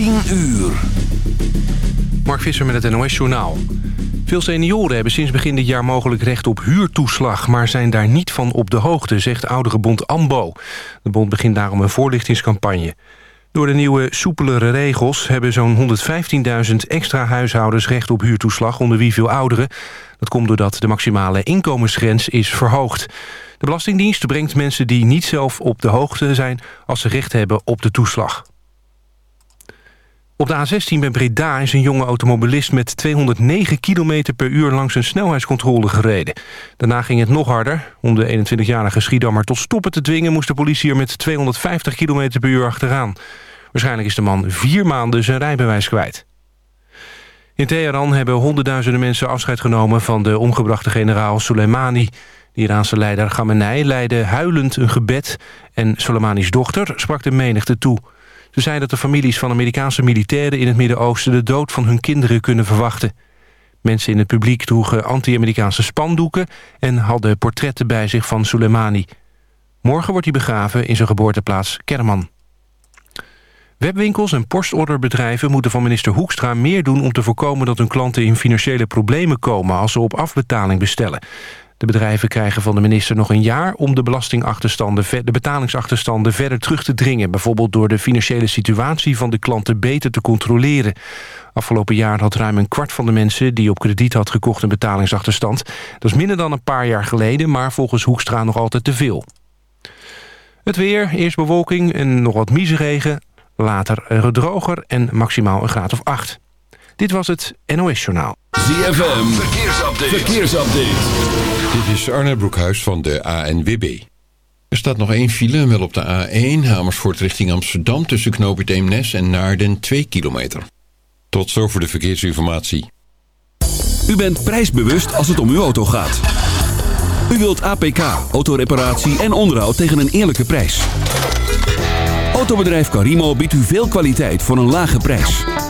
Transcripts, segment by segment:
10 uur. Mark Visser met het NOS Journaal. Veel senioren hebben sinds begin dit jaar mogelijk recht op huurtoeslag... maar zijn daar niet van op de hoogte, zegt ouderenbond AMBO. De bond begint daarom een voorlichtingscampagne. Door de nieuwe, soepelere regels hebben zo'n 115.000 extra huishoudens recht op huurtoeslag... onder wie veel ouderen. Dat komt doordat de maximale inkomensgrens is verhoogd. De Belastingdienst brengt mensen die niet zelf op de hoogte zijn... als ze recht hebben op de toeslag. Op de A16 bij Breda is een jonge automobilist met 209 km per uur langs een snelheidscontrole gereden. Daarna ging het nog harder. Om de 21-jarige Schiedammer tot stoppen te dwingen moest de politie er met 250 km per uur achteraan. Waarschijnlijk is de man vier maanden zijn rijbewijs kwijt. In Teheran hebben honderdduizenden mensen afscheid genomen van de omgebrachte generaal Soleimani. De Iraanse leider Khamenei leidde huilend een gebed en Soleimani's dochter sprak de menigte toe. Ze zei dat de families van Amerikaanse militairen in het Midden-Oosten... de dood van hun kinderen kunnen verwachten. Mensen in het publiek droegen anti-Amerikaanse spandoeken... en hadden portretten bij zich van Soleimani. Morgen wordt hij begraven in zijn geboorteplaats Kerman. Webwinkels en postorderbedrijven moeten van minister Hoekstra meer doen... om te voorkomen dat hun klanten in financiële problemen komen... als ze op afbetaling bestellen. De bedrijven krijgen van de minister nog een jaar om de belastingachterstanden, de betalingsachterstanden verder terug te dringen. Bijvoorbeeld door de financiële situatie van de klanten beter te controleren. Afgelopen jaar had ruim een kwart van de mensen die op krediet had gekocht een betalingsachterstand. Dat is minder dan een paar jaar geleden, maar volgens Hoekstra nog altijd te veel. Het weer, eerst bewolking en nog wat miseregen. Later droger en maximaal een graad of acht. Dit was het NOS Journaal. ZFM, verkeersupdate. verkeersupdate. Dit is Arne Broekhuis van de ANWB. Er staat nog één file, wel op de A1, Amersfoort richting Amsterdam... tussen Knoopert Eemnes en Naarden 2 kilometer. Tot zover de verkeersinformatie. U bent prijsbewust als het om uw auto gaat. U wilt APK, autoreparatie en onderhoud tegen een eerlijke prijs. Autobedrijf Carimo biedt u veel kwaliteit voor een lage prijs.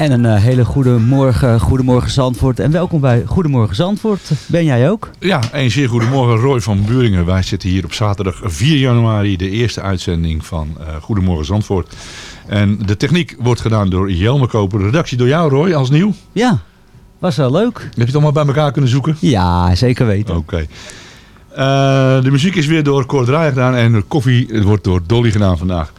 En een eh, hele goede morgen, goedemorgen Zandvoort. En welkom bij Goedemorgen Zandvoort. Ben jij ook? Ja, een zeer goedemorgen Roy van Buringen. Wij zitten hier op zaterdag 4 januari, de eerste uitzending van eh, Goedemorgen Zandvoort. En de techniek wordt gedaan door Jelme Koper. Redactie door jou Roy, als nieuw. Ja, was wel leuk. Heb je het allemaal bij elkaar kunnen zoeken? Ja, zeker weten. Oké. Eh, de muziek is weer door Cor Draaier gedaan en de koffie wordt door Dolly gedaan vandaag.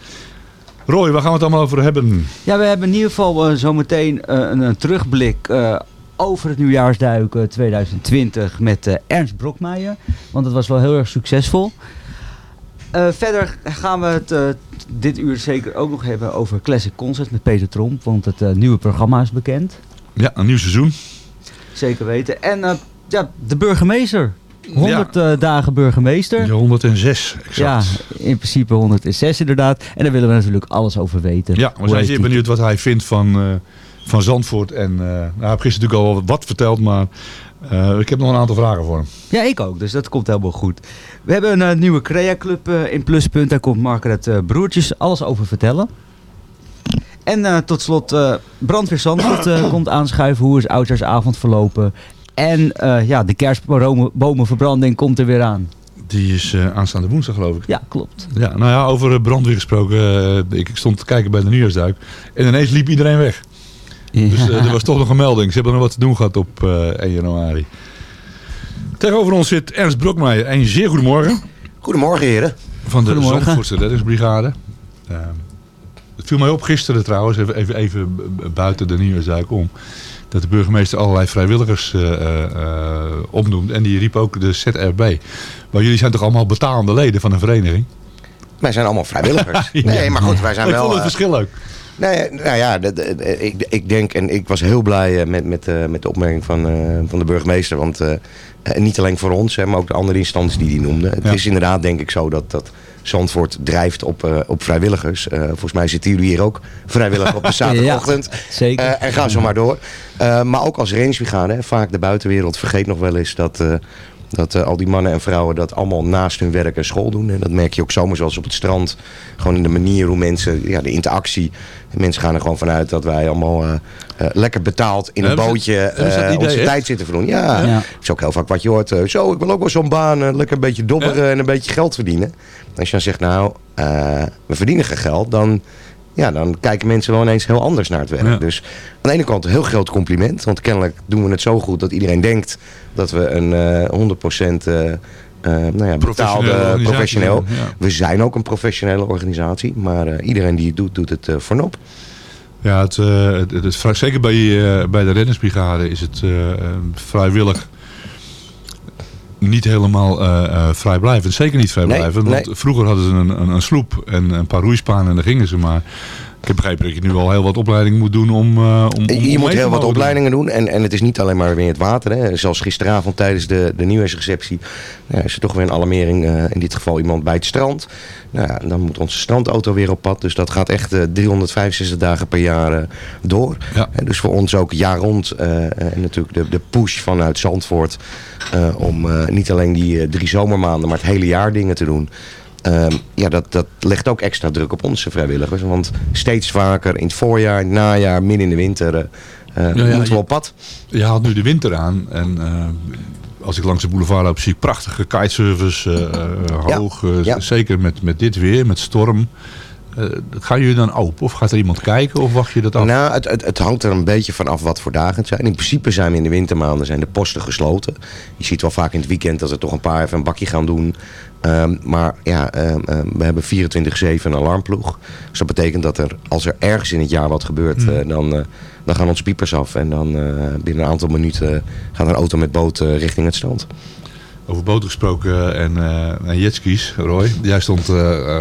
Roy, waar gaan we het allemaal over hebben? Ja, we hebben in ieder geval eh, zometeen eh, een, een terugblik eh, over het nieuwjaarsduik eh, 2020 met Ernst Brokmeijer. Want het was wel heel erg succesvol. Verder gaan we het dit uur zeker ook nog hebben over Classic Concert met Peter Tromp. Want het nieuwe programma is bekend. Ja, een nieuw seizoen. Zeker weten. En ja, de burgemeester. 100 eh, dagen burgemeester. Ja, 106, exact. Ja, in principe 106 inderdaad. En daar willen we natuurlijk alles over weten. Ja, we zijn zeer benieuwd wat hij vindt van, eh, van Zandvoort. En eh nou, hij heeft gisteren natuurlijk al wat verteld, maar ik heb nog een aantal vragen voor hem. Ja, ik ook. Dus dat komt helemaal goed. We hebben een nieuwe Crea Club in Pluspunt. Daar komt Margaret Broertjes alles over vertellen. En tot slot, Brandweer Zandvoort komt aanschuiven. Hoe is Oudjaarsavond verlopen? En eh, ja, de kerstbomenverbranding komt er weer aan. Die is eh, aanstaande woensdag, geloof ik. Ja, klopt. Ja, nou ja, over eh, brandweer gesproken. ik stond te kijken bij de nieuwjaarsduik. En ineens liep iedereen weg. Dus er was toch nog een melding. Ze hebben nog wat te doen gehad op eh 1 januari. Tegenover ons zit Ernst Brokmeijer. Een zeer goedemorgen. Goedemorgen heren. Van de. Zandvoortse reddingsbrigade. Eh, het viel mij op gisteren trouwens, even, even, even buiten de nieuwjaarsduik om. Dat de burgemeester allerlei vrijwilligers eh, opnoemt. En die riep ook de ZRB. Maar jullie zijn toch allemaal betalende leden van een vereniging? Wij zijn allemaal vrijwilligers. Ja. Nee, maar goed, wij zijn ik wel... vond het eh, verschil. Nee, nou ja, ik, ik denk en ik was heel blij met, met, met de opmerking van, van de burgemeester. Want niet alleen voor ons, hè, maar ook de andere instanties die die noemde. Het Ja. is inderdaad denk ik zo dat, dat Zandvoort drijft op, eh, op vrijwilligers. Eh, volgens mij zitten jullie hier ook vrijwillig op de zaterdagochtend. Zeker. Eh, en ga zo maar door. Maar ook als rangebrigade, hè, vaak de buitenwereld vergeet nog wel eens dat... dat al die mannen en vrouwen dat allemaal naast hun werk en school doen. En dat merk je ook zomaar zoals op het strand. Gewoon in de manier hoe mensen, ja, de interactie. Mensen gaan er gewoon vanuit dat wij allemaal eh, eh, lekker betaald in een bootje eh, idee onze echt? tijd zitten verdoen. Ja, Ja. dat is ook heel vaak wat je hoort. eh, zo, ik wil ook wel zo'n baan. lekker een beetje dobberen en een beetje geld verdienen. Als je dan zegt, nou, eh, we verdienen geen geld. Dan, ja, dan kijken mensen wel ineens heel anders naar het werk. Ja. Dus aan de ene kant een heel groot compliment. Want kennelijk doen we het zo goed dat iedereen denkt dat we een eh 100% eh, eh, nou ja, betaalde organisatie professioneel. ja. We zijn ook een professionele organisatie. Maar eh, iedereen die het doet, doet het eh voor nop. Ja, het, eh, het, het- het- zeker bij, eh, bij de reddingsbrigade is het eh, eh, vrijwillig niet helemaal eh, eh, vrijblijvend. Zeker niet vrijblijvend. Nee, want nee. vroeger hadden ze een, een, een sloep en een paar roeispanen en daar gingen ze maar. Ik heb begrepen dat je nu al heel wat opleiding moet doen om... eh, om, om Je om moet heel wat opleidingen doen. En, en het is niet alleen maar weer in het water. Hè. Zoals gisteravond tijdens de, de nieuwjaarsreceptie. Ja, is er toch weer een alarmering. eh, in dit geval iemand bij het strand. Nou, ja, dan moet onze strandauto weer op pad. Dus dat gaat echt eh, 365 dagen per jaar eh, door. Ja. Dus voor ons ook jaar rond. eh, eh, en natuurlijk de, de push vanuit Zandvoort. eh, om eh, niet alleen die eh, drie zomermaanden, maar het hele jaar dingen te doen. Ehm, ja, dat, dat legt ook extra druk op onze vrijwilligers. Want steeds vaker in het voorjaar, in het najaar, midden in de winter... eh, eh, Ja, ja, moeten we op pad. Je haalt nu de winter aan en eh, als ik langs de boulevard loop zie ik prachtige kitesurfers, Ja, hoog. ja. Zeker met, met dit weer, met storm. Eh gaan jullie dan open of gaat er iemand kijken of wacht je dat af? Nou, het, het, het hangt er een beetje van af wat voor dagen het zijn. In principe zijn we in de wintermaanden zijn de posten gesloten. Je ziet wel vaak in het weekend dat er toch een paar even een bakje gaan doen. Ehm, maar ja, ehm, ehm, we hebben 24-7 een alarmploeg. Dus dat betekent dat er, als er ergens in het jaar wat gebeurt, Hmm. eh, dan, eh, dan gaan onze piepers af. En dan eh, binnen een aantal minuten gaat een auto met boot eh, richting het strand. Over boten gesproken en, eh en jetskis, Roy. Jij stond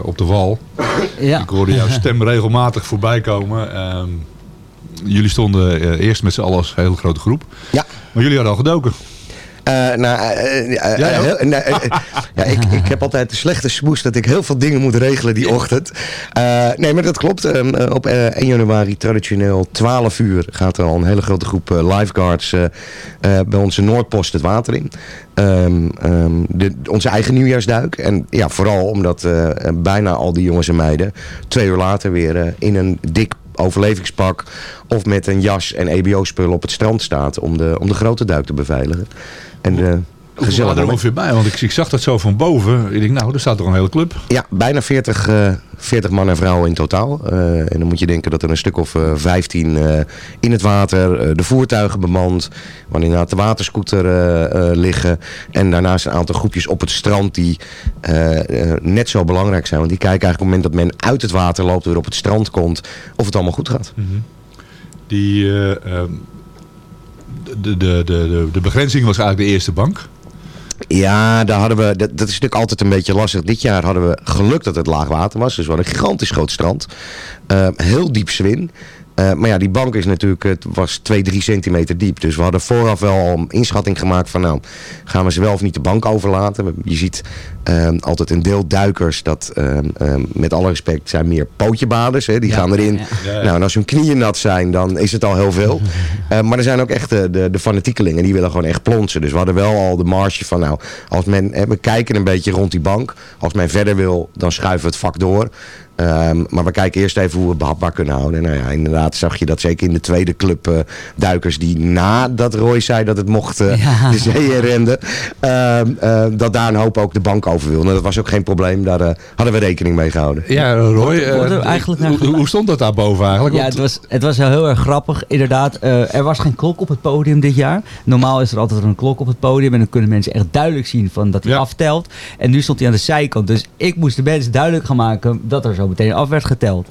op de wal. Ja. Ik hoorde jouw stem regelmatig voorbij komen. Ehm, jullie stonden eh, eerst met z'n allen als een hele grote groep. Ja. Maar jullie hadden al gedoken. Eh, nou, eh, eh, eh, eh, eh, ja, ik, ik heb altijd de slechte smoes dat ik heel veel dingen moet regelen die ochtend. Eh, nee, maar dat klopt. Ehm, eh, op eh, 1 januari traditioneel 12 uur gaat er al een hele grote groep eh, lifeguards eh, eh, bij onze Noordpost het water in. Ehm, ehm, de, onze eigen nieuwjaarsduik. En ja, vooral omdat eh, eh, bijna al die jongens en meiden twee uur later weer eh, in een dik overlevingspak of met een jas en EBO-spullen op het strand staat om de, om de grote duik te beveiligen. En de Hoeveel gezellig er ongeveer bij? Want ik, ik zag dat zo van boven. Ik denk, nou, er staat toch een hele club. Ja, bijna 40, eh 40 man en vrouwen in totaal. Eh, en dan moet je denken dat er een stuk of eh 15 eh, in het water, eh, de voertuigen bemand, waar inderdaad de waterscooter eh, eh, liggen. En daarnaast een aantal groepjes op het strand die eh, eh, net zo belangrijk zijn. Want die kijken eigenlijk op het moment dat men uit het water loopt, weer op het strand komt, of het allemaal goed gaat. Die, eh, ehm, de, de, de, de begrenzing was eigenlijk de eerste bank. Ja, daar hadden we, dat, is natuurlijk altijd een beetje lastig. Dit jaar hadden we geluk dat het laag water was. Dus we hadden een gigantisch groot strand. Eh, heel diep zwin. Eh, maar ja, die bank is natuurlijk, het was 2, 3 centimeter diep. Dus we hadden vooraf wel al een inschatting gemaakt van nou, gaan we ze wel of niet de bank overlaten. Je ziet ehm, altijd een deel duikers, dat ehm, ehm, met alle respect zijn meer pootjebaders. Hè, die Ja, gaan erin. ja, ja. Nou, en als hun knieën nat zijn, dan is het al heel veel. Eh, maar er zijn ook echt de, de, de fanatiekelingen, die willen gewoon echt plonsen. Dus we hadden wel al de marge van nou, als men, hè, we kijken een beetje rond die bank. Als men verder wil, dan schuiven we het vak door. Ehm, maar we kijken eerst even hoe we het behapbaar kunnen houden. En nou ja, inderdaad zag je dat zeker in de tweede club eh, duikers die nadat Roy zei dat het mocht eh, Ja. de zee renden. ehm, eh, dat daar een hoop ook de bank over wilde. Dat was ook geen probleem, daar eh, hadden we rekening mee gehouden. Ja, Roy. Eigenlijk hoe, hoe stond dat daar boven eigenlijk? Ja, het was, het was wel heel erg grappig. Inderdaad, eh, er was geen klok op het podium dit jaar. Normaal is er altijd een klok op het podium. En dan kunnen mensen echt duidelijk zien van dat hij Ja. aftelt. En nu stond hij aan de zijkant. Dus ik moest de mensen duidelijk gaan maken dat er zo meteen af werd geteld.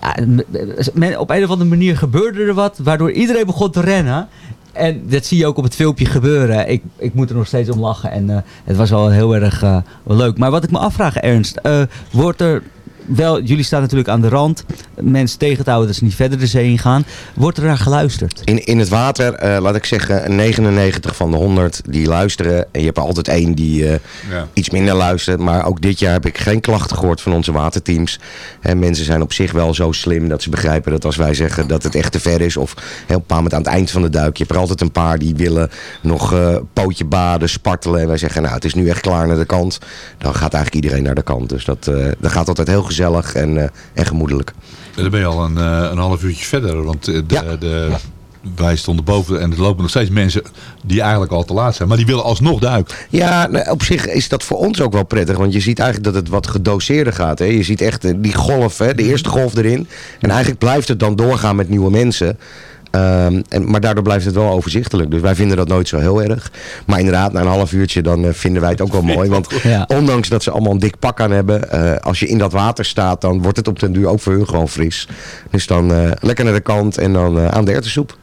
Ja, op een of andere manier gebeurde er wat. Waardoor iedereen begon te rennen. En dat zie je ook op het filmpje gebeuren. Ik, ik moet er nog steeds om lachen. En eh, het was wel heel erg eh, leuk. Maar wat ik me afvraag, Ernst. eh, wordt er wel, jullie staan natuurlijk aan de rand. Mensen tegen te houden dat ze niet verder de zee in gaan. Wordt er naar geluisterd? In, in het water, eh, laat ik zeggen, 99 van de 100 die luisteren. En je hebt er altijd één die eh, Ja. iets minder luistert. Maar ook dit jaar heb ik geen klachten gehoord van onze waterteams. En mensen zijn op zich wel zo slim dat ze begrijpen dat als wij zeggen dat het echt te ver is. Of heel paar moment aan het eind van de duik. Je hebt er altijd een paar die willen nog eh, pootje baden, spartelen. En wij zeggen nou het is nu echt klaar naar de kant. Dan gaat eigenlijk iedereen naar de kant. Dus dat, eh, dat gaat altijd heel gezellig en, eh, en gemoedelijk. Dan ben je al een, eh, een half uurtje verder. Want eh, de, Ja. de, wij stonden boven en er lopen nog steeds mensen die eigenlijk al te laat zijn. Maar die willen alsnog duiken. Ja, nou, op zich is dat voor ons ook wel prettig. Want je ziet eigenlijk dat het wat gedoseerder gaat. Hè. Je ziet echt die golf, hè, de eerste golf erin. En eigenlijk blijft het dan doorgaan met nieuwe mensen. Ehm, en, maar daardoor blijft het wel overzichtelijk. Dus wij vinden dat nooit zo heel erg. Maar inderdaad, na een half uurtje dan eh, vinden wij het ook wel mooi. Want Ja. ondanks dat ze allemaal een dik pak aan hebben. eh, als je in dat water staat, dan wordt het op den duur ook voor hun gewoon fris. Dus dan eh, lekker naar de kant en dan eh, aan de erwtensoep.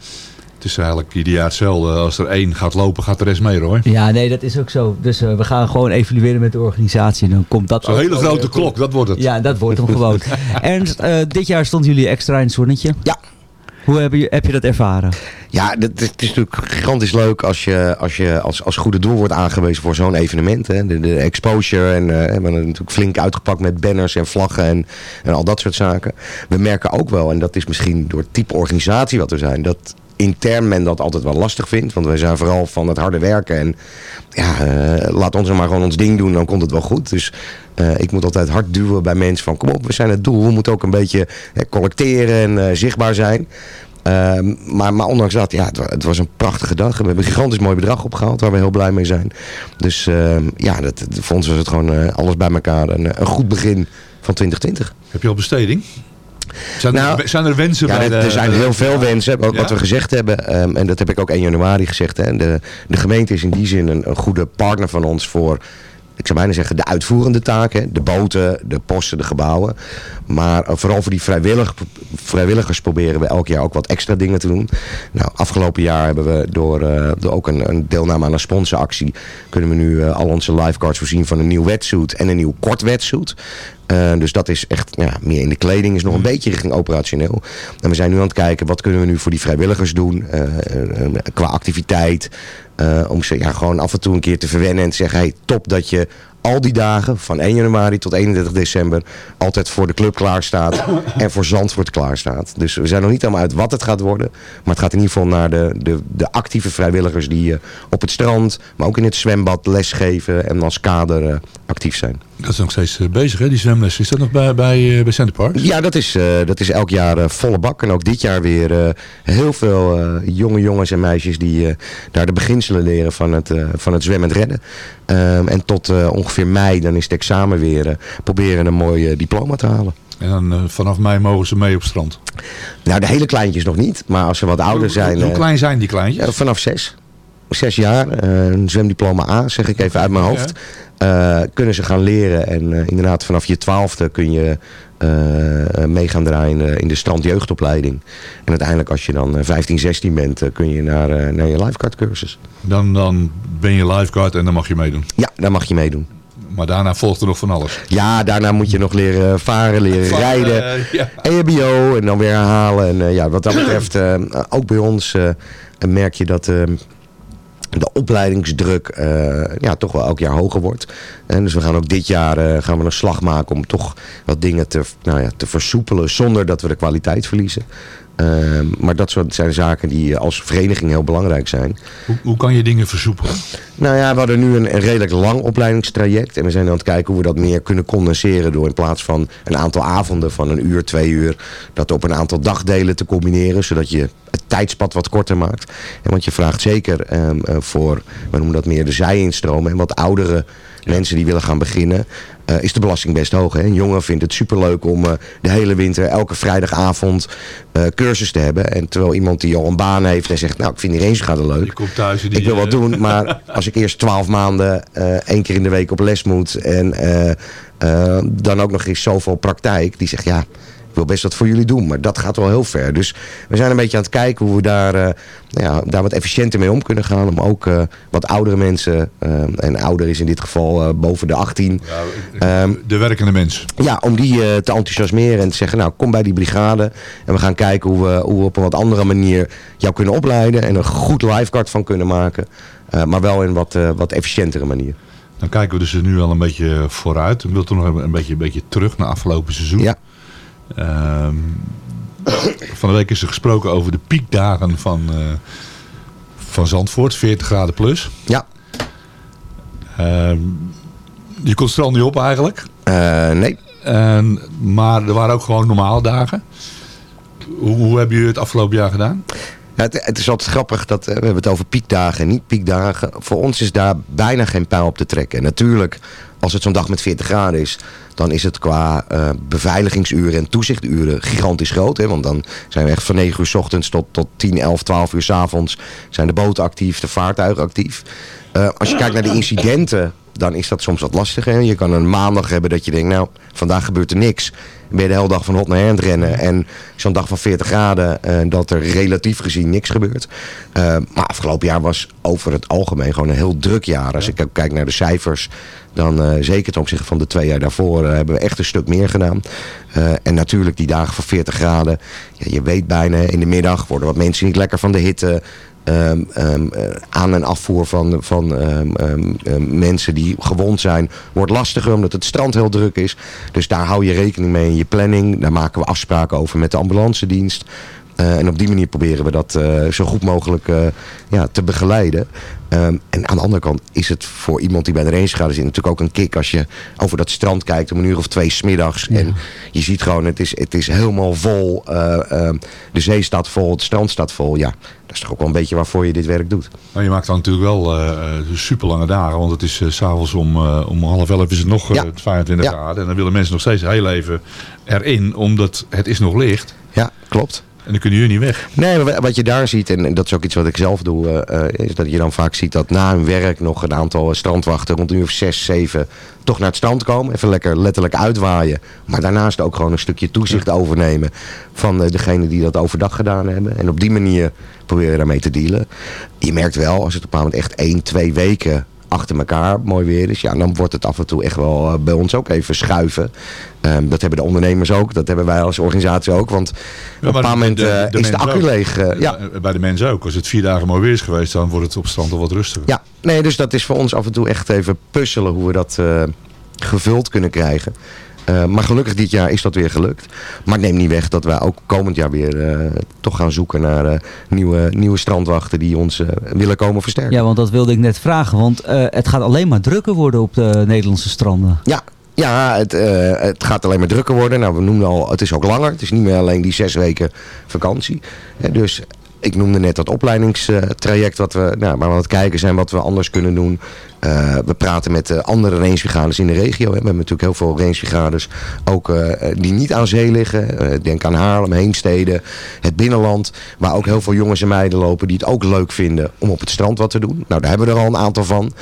Het is eigenlijk ieder jaar hetzelfde. Als er één gaat lopen, gaat de rest mee hoor. Ja, nee, dat is ook zo. Dus we gaan gewoon evalueren met de organisatie. En dan komt dat Zo'n ook hele grote klok, dat wordt het. Ja, dat wordt hem gewoon. Ernst, eh, dit jaar stonden jullie extra in het zonnetje. Ja. Hoe heb je, heb je dat ervaren? Ja, het is natuurlijk gigantisch leuk als je als, je als, als goede doel wordt aangewezen voor zo'n evenement. Hè. De, de exposure en eh, we hebben natuurlijk flink uitgepakt met banners en vlaggen en, en al dat soort zaken. We merken ook wel, en dat is misschien door het type organisatie wat we zijn, dat intern men dat altijd wel lastig vindt. Want wij zijn vooral van het harde werken en ja, eh, laat ons maar gewoon ons ding doen, dan komt het wel goed. Dus eh, ik moet altijd hard duwen bij mensen van kom op, we zijn het doel. We moeten ook een beetje collecteren en eh, zichtbaar zijn. Ehm, maar, maar ondanks dat, ja, het, het was een prachtige dag. We hebben een gigantisch mooi bedrag opgehaald waar we heel blij mee zijn. Dus ehm, ja, dat, voor ons was het gewoon alles bij elkaar. Een, een goed begin van 2020. Heb je al besteding? Zijn, Nou, er, zijn er wensen Ja, bij er, de... er zijn heel veel wensen. Ook Ja? wat we gezegd hebben. ehm, en dat heb ik ook 1 januari gezegd. Hè. De, de gemeente is in die zin een, een goede partner van ons voor... Ik zou bijna zeggen de uitvoerende taken. De boten, de posten, de gebouwen. Maar eh, vooral voor die vrijwillig, vrijwilligers proberen we elk jaar ook wat extra dingen te doen. Nou, afgelopen jaar hebben we door, eh, door ook een, een deelname aan een sponsoractie... kunnen we nu eh, al onze lifeguards voorzien van een nieuw wetsuit en een nieuw kort wetsuit. Eh, dus dat is echt ja, meer in de kleding, is nog een beetje richting operationeel. En we zijn nu aan het kijken, wat kunnen we nu voor die vrijwilligers doen eh, eh, qua activiteit. om ze ja, gewoon af en toe een keer te verwennen en te zeggen, hey, top dat je al die dagen, van 1 januari tot 31 december, altijd voor de club klaar staat en voor Zandvoort klaar staat. Dus we zijn nog niet helemaal uit wat het gaat worden. Maar het gaat in ieder geval naar de, de, de actieve vrijwilligers die op het strand, maar ook in het zwembad lesgeven en als kader actief zijn. Dat is nog steeds eh, bezig, hè, die zwemles. Is dat nog bij, bij, eh, bij Center Park? Ja, dat is, eh, dat is elk jaar volle bak. En ook dit jaar weer heel veel jonge jongens en meisjes die daar de beginselen leren van het, van het zwemmen en redden. Ehm, en tot ongeveer mei, dan is het examen weer, proberen een mooi diploma te halen. En dan vanaf mei mogen ze mee op strand. Nou, de hele kleintjes nog niet. Maar als ze wat ouder zijn... Hoe klein zijn die kleintjes? Vanaf zes. Zes jaar, een zwemdiploma A, zeg ik even uit mijn hoofd. Eh, kunnen ze gaan leren. En eh, inderdaad, vanaf je twaalfde kun je eh, mee gaan draaien in de, in de strandjeugdopleiding. En uiteindelijk als je dan eh, 15, 16 bent, kun je naar, naar je lifeguard cursus. Dan, dan ben je lifeguard en dan mag je meedoen. Ja, daar mag je meedoen. Maar daarna volgt er nog van alles. Ja, daarna moet je nog leren varen, leren rijden. ja. EHBO en dan weer herhalen. En ja, wat dat betreft, ook bij ons merk je dat de opleidingsdruk eh, ja, toch wel elk jaar hoger wordt. En dus we gaan ook dit jaar eh, gaan we een slag maken om toch wat dingen te, nou ja, te versoepelen zonder dat we de kwaliteit verliezen. Ehm, maar dat soort zijn zaken die eh, als vereniging heel belangrijk zijn. Hoe, hoe kan je dingen versoepelen? Nou ja, we hadden nu een, een redelijk lang opleidingstraject. En we zijn aan het kijken hoe we dat meer kunnen condenseren. Door in plaats van een aantal avonden van een uur, twee uur. Dat op een aantal dagdelen te combineren. Zodat je het tijdspad wat korter maakt. En want je vraagt zeker ehm, eh, voor, we noemen dat meer de zijinstromen. En wat oudere mensen die willen gaan beginnen. eh, is de belasting best hoog. Hè? Een jongen vindt het superleuk om eh, de hele winter elke vrijdagavond eh, cursus te hebben. En terwijl iemand die al een baan heeft en zegt, nou ik vind die rangegaarden leuk. Je komt thuis en die, Ik wil wat doen, maar als ik eerst twaalf maanden één keer in de week op les moet en dan ook nog eens zoveel praktijk, die zegt ja, ik wil best wat voor jullie doen, maar dat gaat wel heel ver. Dus we zijn een beetje aan het kijken hoe we daar, eh, nou ja, daar wat efficiënter mee om kunnen gaan. Om ook eh, wat oudere mensen, eh, en ouder is in dit geval boven de 18, ehm, de werkende mens. ja, om die te enthousiasmeren en te zeggen, nou kom bij die brigade. En we gaan kijken hoe we, hoe we op een wat andere manier jou kunnen opleiden. En een goed lifeguard van kunnen maken. Maar wel in een wat, wat efficiëntere manier. Dan kijken we dus nu al een beetje vooruit. Ik wil toen nog een- een beetje, een beetje terug naar afgelopen seizoen. Ja. Ehm, van de week is er gesproken over de piekdagen van, eh, van Zandvoort. 40 graden plus. Ja. Ehm, je kon het strand niet op eigenlijk. Eh, nee. En, maar er waren ook gewoon normale dagen. Hoe, hoe hebben jullie het afgelopen jaar gedaan? Ja, het, het is altijd grappig dat eh, we hebben het over piekdagen en niet piekdagen. Voor ons is daar bijna geen pijl op te trekken. En natuurlijk, als het zo'n dag met 40 graden is, dan is het qua eh, beveiligingsuren en toezichturen gigantisch groot. Hè? Want dan zijn we echt van 9 uur s ochtends tot, tot 10, 11, 12 uur s avonds zijn de boten actief, de vaartuigen actief. Eh, als je kijkt naar de incidenten, dan is dat soms wat lastiger. Je kan een maandag hebben dat je denkt, nou, vandaag gebeurt er niks. Dan ben je de hele dag van hot naar her aan het rennen. En zo'n dag van 40 graden, eh, dat er relatief gezien niks gebeurt. Eh, maar afgelopen jaar was over het algemeen gewoon een heel druk jaar. Als ik kijk naar de cijfers, dan eh, zeker ten opzichte van de twee jaar daarvoor hebben we echt een stuk meer gedaan. En natuurlijk die dagen van 40 graden. Ja, je weet bijna in de middag worden wat mensen niet lekker van de hitte. Ehm, ehm, eh, aan- en afvoer van, van ehm, mensen die gewond zijn wordt lastiger omdat het strand heel druk is. Dus daar hou je rekening mee in je planning. Daar maken we afspraken over met de ambulance dienst. Eh, en op die manier proberen we dat eh, zo goed mogelijk eh, ja, te begeleiden. Ehm, en aan de andere kant is het voor iemand die bij de rangeschade zit natuurlijk ook een kick als je over dat strand kijkt om een uur of twee smiddags. En je ziet gewoon, het is, het is helemaal vol. eh, ehm, de zee staat vol, het strand staat vol. Ja, dat is toch ook wel een beetje waarvoor je dit werk doet. Nou, je maakt dan natuurlijk wel eh super lange dagen. Want het is eh, s s'avonds om, eh, om half elf is het nog eh, Ja. 25 Ja. graden. En dan willen mensen nog steeds heel even erin. Omdat het is nog licht. Ja, klopt. En dan kunnen jullie niet weg. Nee, maar wat je daar ziet, en dat is ook iets wat ik zelf doe, eh, eh, is dat je dan vaak ziet dat na hun werk nog een aantal eh, strandwachten rond een uur of zes, zeven toch naar het strand komen. Even lekker letterlijk uitwaaien. Maar daarnaast ook gewoon een stukje toezicht overnemen van eh, degene die dat overdag gedaan hebben. En op die manier proberen daarmee te dealen. Je merkt wel, als het op een moment echt één, twee weken achter elkaar mooi weer is, ja, dan wordt het af en toe echt wel eh, bij ons ook even schuiven. Ehm, dat hebben de ondernemers ook, dat hebben wij als organisatie ook. Want op een bepaald moment eh, is de accu ook. leeg. eh, ja. Bij de mensen ook. Als het vier dagen mooi weer is geweest, dan wordt het op het strand al wat rustiger. Ja, nee, dus dat is voor ons af en toe echt even puzzelen hoe we dat gevuld kunnen krijgen. Eh, maar gelukkig dit jaar is dat weer gelukt. Maar het neemt niet weg dat wij ook komend jaar weer eh, toch gaan zoeken naar eh, nieuwe, nieuwe strandwachten die ons willen komen versterken. Ja, want dat wilde ik net vragen. Want het gaat alleen maar drukker worden op de Nederlandse stranden. Ja, ja het, het gaat alleen maar drukker worden. Nou, we noemden al, het is ook langer. Het is niet meer alleen die zes weken vakantie. Dus ik noemde net dat opleidingstraject wat we, nou, waar we aan het kijken zijn wat we anders kunnen doen. Eh, we praten met eh, andere rangebrigades in de regio. Hè. We hebben natuurlijk heel veel rangebrigades ook eh, die niet aan zee liggen. Denk aan Haarlem, Heemstede, het binnenland. Waar ook heel veel jongens en meiden lopen die het ook leuk vinden om op het strand wat te doen. Nou, daar hebben we er al een aantal van.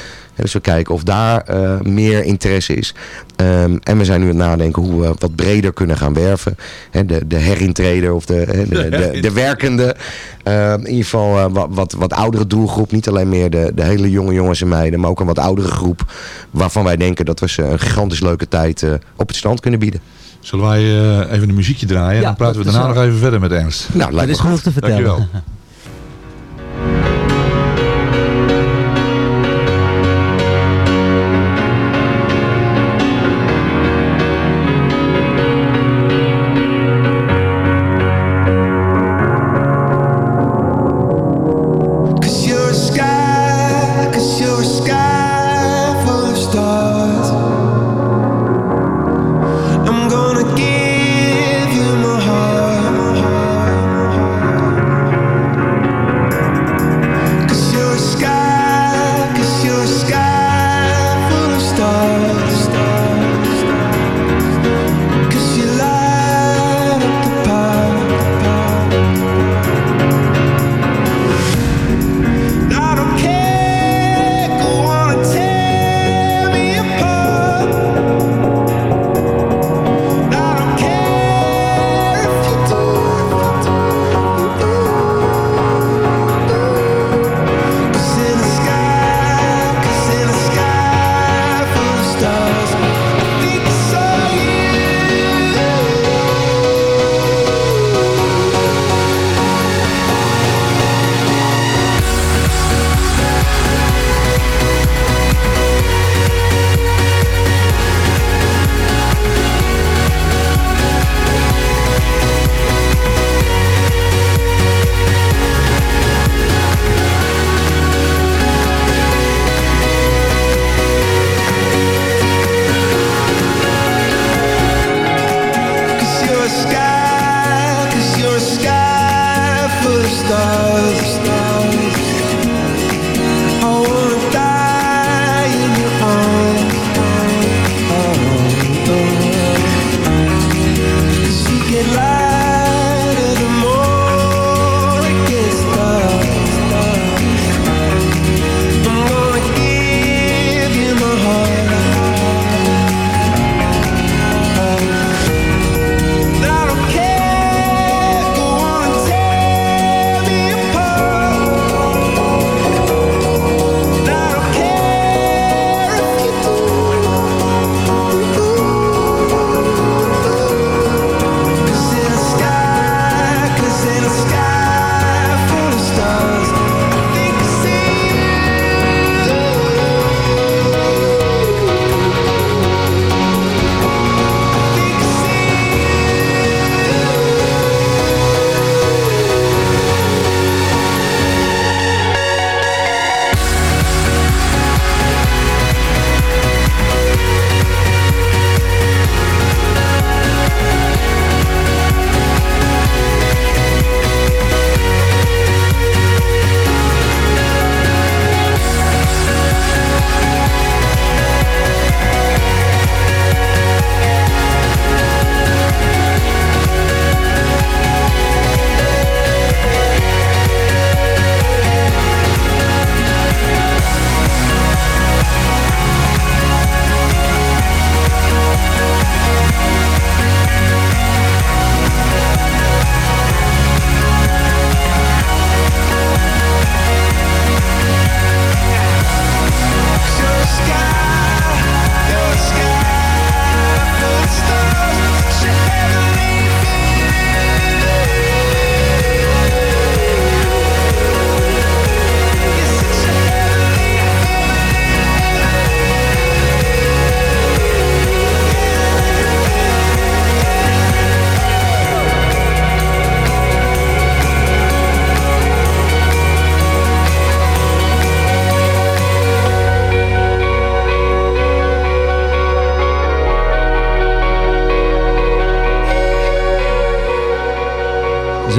Dus we kijken of daar eh, meer interesse is. Ehm, en we zijn nu aan het nadenken hoe we wat breder kunnen gaan werven. Hè, de, de herintreder of de, hè, de, de, de werkende. Ehm, in ieder geval eh, wat, wat, wat oudere doelgroep. Niet alleen meer de, de hele jonge jongens en meiden. Maar ook een wat oudere groep. Waarvan wij denken dat we ze een gigantisch leuke tijd eh, op het strand kunnen bieden. Zullen wij eh, even een muziekje draaien? Ja, dan praten we dat daarna nog even verder met Ernst. Nou, lijkt Er is genoeg goed. te vertellen. Dankjewel.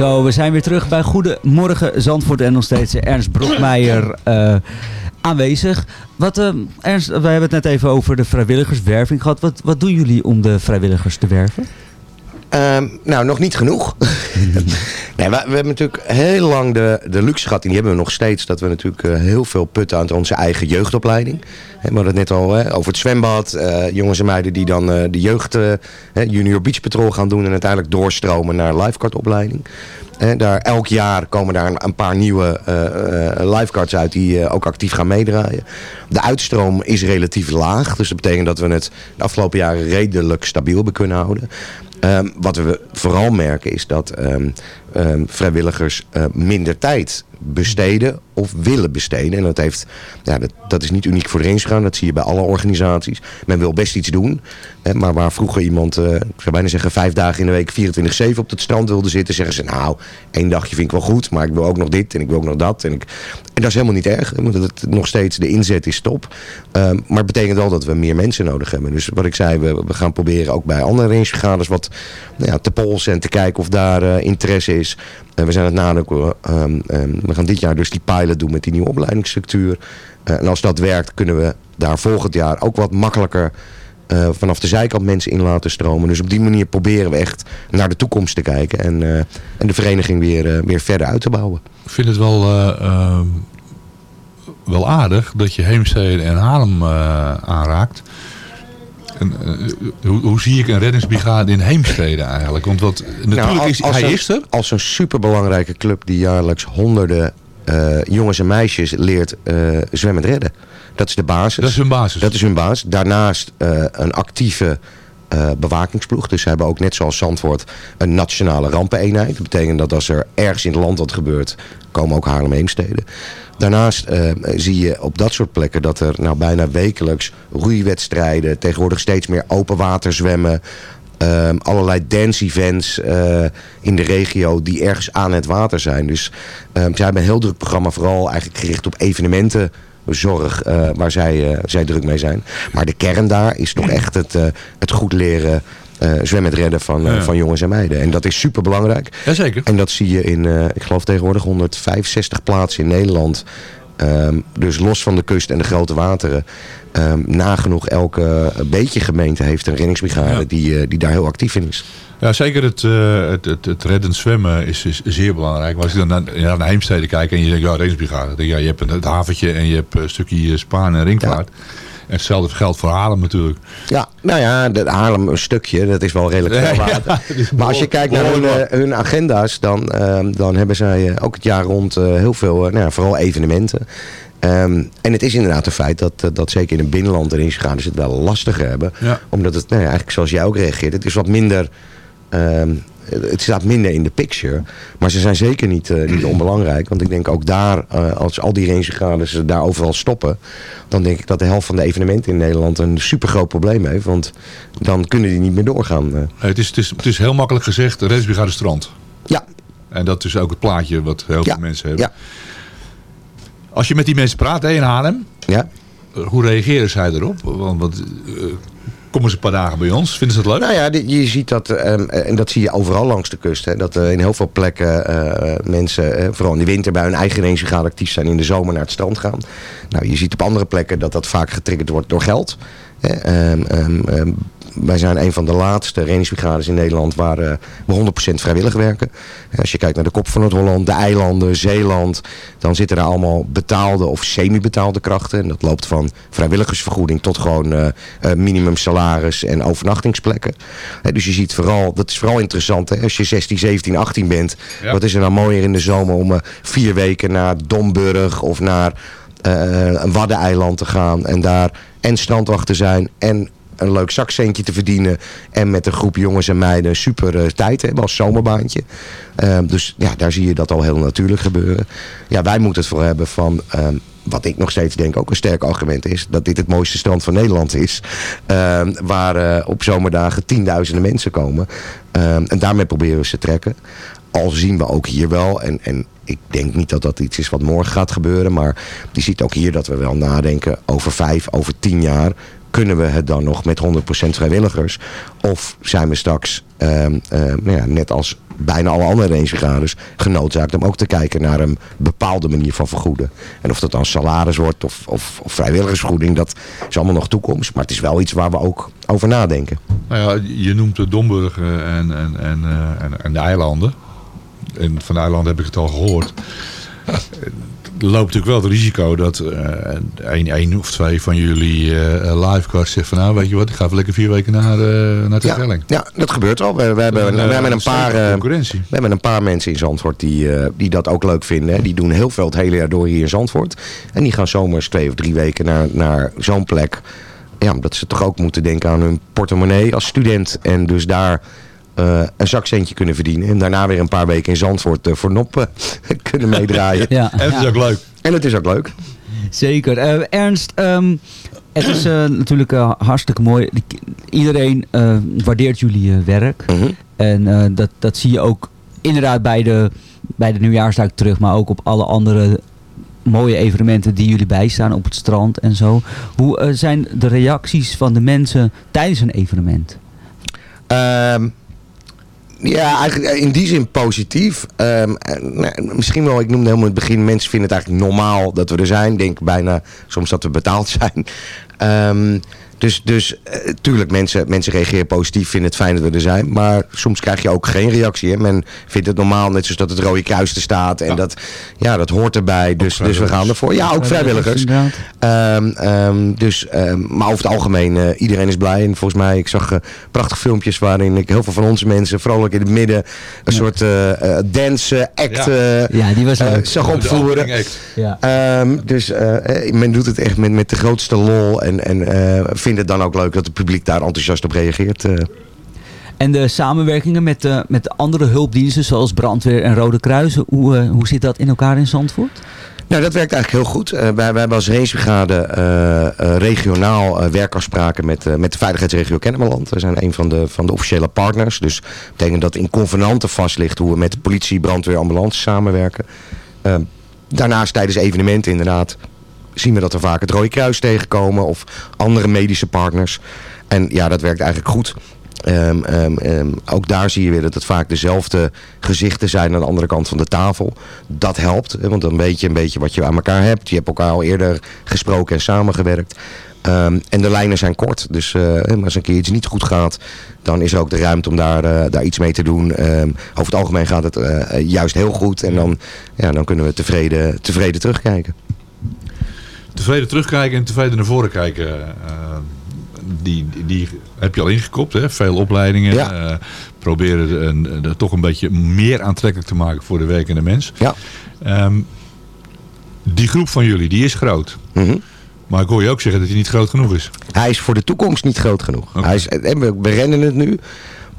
Zo, we zijn weer terug bij Goedemorgen Zandvoort en nog steeds Ernst Brokmeijer eh, aanwezig. Wat, eh, Ernst, we hebben het net even over de vrijwilligerswerving gehad. Wat, wat doen jullie om de vrijwilligers te werven? Ehm, nou, nog niet genoeg. we, hebben natuurlijk heel lang de, de luxe gehad, en die hebben we nog steeds, dat we natuurlijk eh, heel veel putten aan onze eigen jeugdopleiding. We hadden het net al hè, over het zwembad, eh, jongens en meiden die dan eh, de jeugd, junior beach patrol gaan doen en uiteindelijk doorstromen naar lifeguardopleiding. Hè, daar, elk jaar komen daar een, paar nieuwe eh, lifeguards uit die ook actief gaan meedraaien. De uitstroom is relatief laag, dus dat betekent dat we het de afgelopen jaren redelijk stabiel hebben kunnen houden. Ehm, wat we vooral merken is dat ehm, ehm, vrijwilligers eh, minder tijd besteden of willen besteden. En dat, heeft, ja, dat, dat is niet uniek voor de Rangegaan, dat zie je bij alle organisaties. Men wil best iets doen, hè, maar waar vroeger iemand, eh, ik zou bijna zeggen vijf dagen in de week 24-7 op het strand wilde zitten, zeggen ze nou, één dagje vind ik wel goed, maar ik wil ook nog dit en ik wil ook nog dat. En, ik, en dat is helemaal niet erg, want nog steeds de inzet is top. Ehm, maar het betekent wel dat we meer mensen nodig hebben. Dus wat ik zei, we, gaan proberen ook bij andere rangevergaders wat nou ja, te polsen en te kijken of daar eh, interesse is. En we zijn het nadenken, ehm, ehm, we gaan dit jaar dus die pilot doen met die nieuwe opleidingsstructuur. Eh, en als dat werkt, kunnen we daar volgend jaar ook wat makkelijker eh, vanaf de zijkant mensen in laten stromen. Dus op die manier proberen we echt naar de toekomst te kijken en, eh, en de vereniging weer, weer verder uit te bouwen. Ik vind het wel, eh, ehm, wel aardig dat je Heemstede en Haarlem aanraakt. Eh, hoe, hoe zie ik een reddingsbrigade in Heemstede eigenlijk? Want wat, natuurlijk Nou, is, als hij een- is er. Als een superbelangrijke club die jaarlijks honderden eh, jongens en meisjes leert eh zwemmen redden. Dat is de basis. Dat is hun basis. Dat is hun basis. Daarnaast een actieve bewakingsploeg. Dus ze hebben ook net zoals Zandvoort een nationale rampeneenheid. Dat betekent dat als er ergens in het land wat gebeurt, komen ook Haarlem Heemstede. Daarnaast eh, zie je op dat soort plekken dat er nou bijna wekelijks roeiwedstrijden, tegenwoordig steeds meer open water zwemmen, Ehm, allerlei dance events eh, in de regio die ergens aan het water zijn. Dus ehm, zij hebben een heel druk programma, vooral eigenlijk gericht op evenementenzorg, eh, waar zij, zij druk mee zijn. Maar de kern daar is toch echt het, het goed leren eh, zwemmen en redden van, eh, Ja. van jongens en meiden. En dat is super belangrijk. Jazeker. En dat zie je in, eh, ik geloof tegenwoordig 165 plaatsen in Nederland. Ehm, dus los van de kust en de grote wateren. ehm, nagenoeg elke beetje gemeente heeft een reddingsbrigade Ja. die, die daar heel actief in is. Ja, zeker het, eh, het, het, het reddend zwemmen is, is zeer belangrijk. Maar als je dan naar, ja, naar Heemstede kijkt en je denkt, ja, reddingsbrigade. Dan denk je, ja, je hebt een- het haventje en je hebt een stukje Spaan en ringvaart. Hetzelfde geldt voor Haarlem natuurlijk. Ja, nou ja, de Haarlem een stukje, dat is wel redelijk veel water. maar als je kijkt naar hun, eh, hun agenda's, dan, ehm, dan hebben zij eh, ook het jaar rond eh, heel veel, nou ja, vooral evenementen. Ehm, en het is inderdaad een feit dat, dat zeker in het binnenland erin gaan ze het wel lastiger hebben. Omdat het, nou ja, eigenlijk zoals jij ook reageert, het is wat minder... ehm, het staat minder in de picture. Maar ze zijn zeker niet, eh, niet onbelangrijk. Want ik denk ook daar, eh, als al die rangegrades daar overal stoppen... dan denk ik dat de helft van de evenementen in Nederland een supergroot probleem heeft. Want dan kunnen die niet meer doorgaan. eh. Nee, het, is, het, is, het is heel makkelijk gezegd, de reddingsbrigade strand. Ja. En dat is ook het plaatje wat heel Ja. veel mensen hebben. Ja. Als je met die mensen praat hè, in Haarlem, Ja. hoe reageren zij erop? Want, want komen ze een paar dagen bij ons? Vinden ze het leuk? Nou ja, je ziet dat, ehm, en dat zie je overal langs de kust. Dat in heel veel plekken eh, mensen, eh, vooral in de winter, bij hun eigen rangegaan actief zijn. In de zomer naar het strand gaan. Nou, je ziet op andere plekken dat dat vaak getriggerd wordt door geld. Ehm, ehm, wij zijn een van de laatste reddingsbrigades in Nederland waar eh, we 100% vrijwillig werken. Als je kijkt naar de kop van het Holland, de eilanden, Zeeland, dan zitten daar allemaal betaalde of semi-betaalde krachten. En dat loopt van vrijwilligersvergoeding tot gewoon eh eh, minimum salaris en overnachtingsplekken. Dus je ziet vooral, dat is vooral interessant hè, als je 16, 17, 18 bent. Ja. Wat is er nou mooier in de zomer om vier weken naar Domburg of naar een waddeneiland te gaan en daar en strandwacht te zijn en een leuk zakcentje te verdienen en met een groep jongens en meiden super eh, tijd hebben als zomerbaantje. Ehm, dus ja, daar zie je dat al heel natuurlijk gebeuren. Ja, wij moeten het voor hebben van ehm, wat ik nog steeds denk ook een sterk argument is, dat dit het mooiste strand van Nederland is. Ehm, waar eh, op zomerdagen tienduizenden mensen komen. En daarmee proberen we ze te trekken. Al zien we ook hier wel, en, en ik denk niet dat dat iets is wat morgen gaat gebeuren, maar je ziet ook hier dat we wel nadenken over vijf, over tien jaar. Kunnen we het dan nog met 100% vrijwilligers? Of zijn we straks, ehm, ehm, nou ja, net als bijna alle andere rangevergaders genoodzaakt om ook te kijken naar een bepaalde manier van vergoeden. En of dat dan salaris wordt of, of, of vrijwilligersvergoeding, dat is allemaal nog toekomst. Maar het is wel iets waar we ook over nadenken. Nou ja, je noemt de Domburg en, en, en, eh, en, en de eilanden. En van de eilanden heb ik het al gehoord. Loopt natuurlijk wel het risico dat eh één, één of twee van jullie eh lifeguards zegt van nou weet je wat, ik ga even lekker vier weken naar, eh naar Terschelling. Ja, dat gebeurt al. We, we hebben, eh, we hebben een paar, eh, concurrentie. we hebben een paar mensen in Zandvoort die, eh, die dat ook leuk vinden. hè. Die doen heel veel het hele jaar door hier in Zandvoort. En die gaan zomers twee of drie weken naar, naar zo'n plek. Ja, omdat ze toch ook moeten denken aan hun portemonnee als student. En dus daar eh, een zakcentje kunnen verdienen. En daarna weer een paar weken in Zandvoort eh, voor Noppen kunnen meedraaien. Ja. En het is ook leuk. En het is ook leuk. Zeker. Eh, Ernst, ehm, het is natuurlijk hartstikke mooi. Iedereen eh, waardeert jullie eh, werk. En eh, dat, dat zie je ook inderdaad bij de, bij de nieuwjaarsduik terug. Maar ook op alle andere mooie evenementen die jullie bijstaan op het strand en zo. Hoe eh, zijn de reacties van de mensen tijdens een evenement? Ehm, ja, eigenlijk in die zin positief. Ehm, eh, nou, misschien wel, ik noemde helemaal in het begin, mensen vinden het eigenlijk normaal dat we er zijn. Denk bijna soms dat we betaald zijn. Ehm, dus, dus eh, tuurlijk, mensen, mensen reageren positief, vinden het fijn dat we er zijn. Maar soms krijg je ook geen reactie. Hè? Men vindt het normaal, net zoals dat het Rode Kruis er staat. En dat, ja, dat hoort erbij. Dus, dus we gaan ervoor. Ja, ook vrijwilligers. Ehm, ehm, dus, ehm, maar over het algemeen, eh, iedereen is blij. En volgens mij, ik zag eh, prachtige filmpjes waarin ik heel veel van onze mensen vrolijk in het midden een soort eh eh, dance act Ja. eh, Ja, die was leuk. zag opvoeren. Ja. Ehm, dus men doet het echt met, met de grootste lol. En, en eh, vindt het dan ook leuk dat het publiek daar enthousiast op reageert. eh. En de samenwerkingen met, de met de andere hulpdiensten zoals brandweer en Rode Kruis. Hoe, eh, hoe zit dat in elkaar in Zandvoort? Nou, dat werkt eigenlijk heel goed. Eh, wij, wij hebben als racebrigade eh, eh, regionaal eh, werkafspraken met, eh, met de veiligheidsregio Kennemerland. We zijn een van de, van de officiële partners. Dus dat betekent dat in convenanten vast ligt hoe we met de politie, brandweer, ambulance samenwerken. Eh, daarnaast tijdens evenementen inderdaad zien we dat we vaak het Rode Kruis tegenkomen of andere medische partners. En ja, dat werkt eigenlijk goed. Ehm, ehm, ehm, ook daar zie je weer dat het vaak dezelfde gezichten zijn aan de andere kant van de tafel. Dat helpt, want dan weet je een beetje wat je aan elkaar hebt. Je hebt elkaar al eerder gesproken en samengewerkt. En de lijnen zijn kort, dus eh, als een keer iets niet goed gaat, dan is er ook de ruimte om daar, eh, daar iets mee te doen. Over het algemeen gaat het eh, juist heel goed en dan, ja, dan kunnen we tevreden, tevreden terugkijken. Tevreden terugkijken en tevreden naar voren kijken. eh, die, die, heb je al ingekopt. Hè? Veel opleidingen. eh, proberen een, het toch een beetje meer aantrekkelijk te maken voor de werkende mens. Ja. Ehm, die groep van jullie, die is groot. Mhm. Maar ik hoor je ook zeggen dat hij niet groot genoeg is. Hij is voor de toekomst niet groot genoeg. Hij is, en we, we rennen het nu.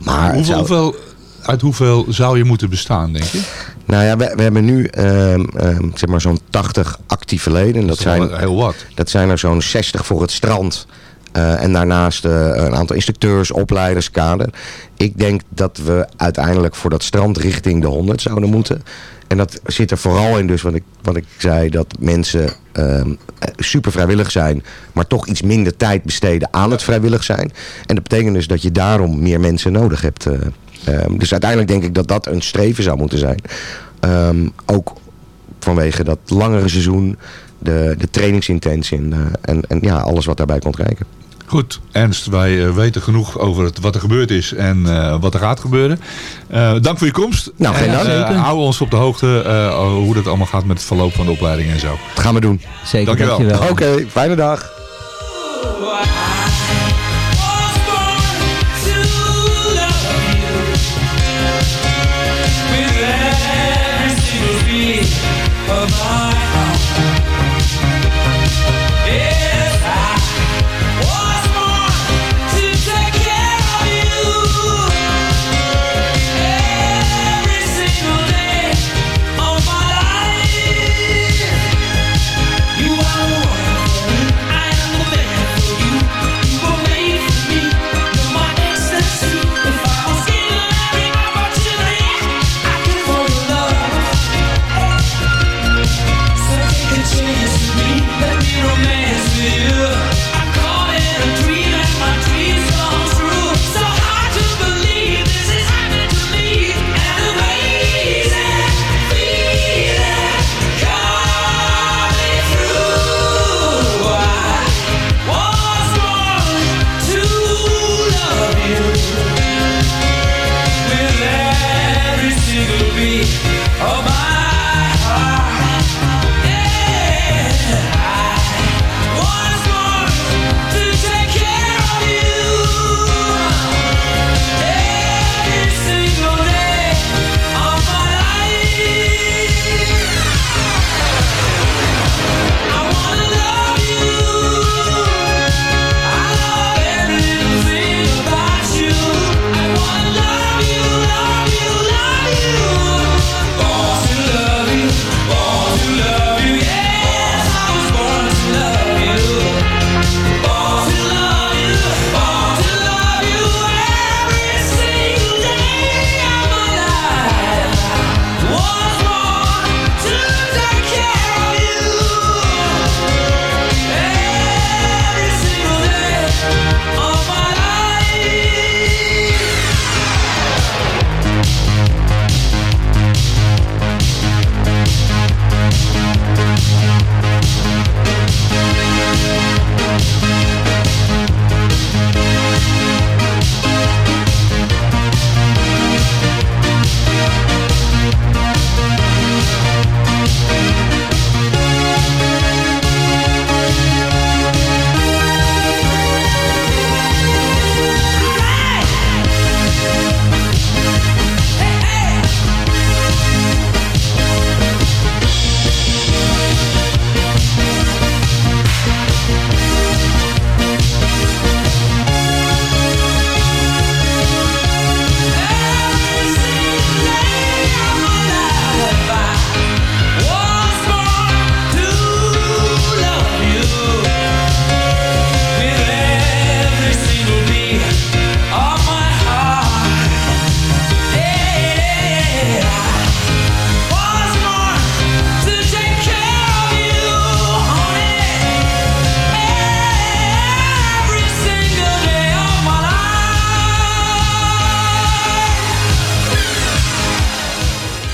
Maar het hoeveel, zou- hoeveel, uit hoeveel zou je moeten bestaan, denk je? Nou ja, we, we hebben nu ehm, ehm, zeg maar zo'n 80 actieve leden. Dat, zijn heel wat. Dat zijn er zo'n 60 voor het strand. Eh, en daarnaast eh, een aantal instructeurs, opleiders, kader. Ik denk dat we uiteindelijk voor dat strand richting de 100 zouden moeten. En dat zit er vooral in dus wat ik, wat ik zei, dat mensen ehm, eh, super vrijwillig zijn, maar toch iets minder tijd besteden aan het vrijwillig zijn. En dat betekent dus dat je daarom meer mensen nodig hebt. Eh. Ehm, dus uiteindelijk denk ik dat dat een streven zou moeten zijn. Ehm, ook vanwege dat langere seizoen, de, de trainingsintentie en, eh, en, en ja, alles wat daarbij komt kijken. Goed, Ernst, wij eh, weten genoeg over het, wat er gebeurd is en eh, wat er gaat gebeuren. Eh, dank voor je komst. Nou, geen En, dank. hou ons op de hoogte eh, hoe dat allemaal gaat met het verloop van de opleiding en zo. Dat gaan we doen. Zeker, Dankjewel. dankjewel. Oké, fijne dag.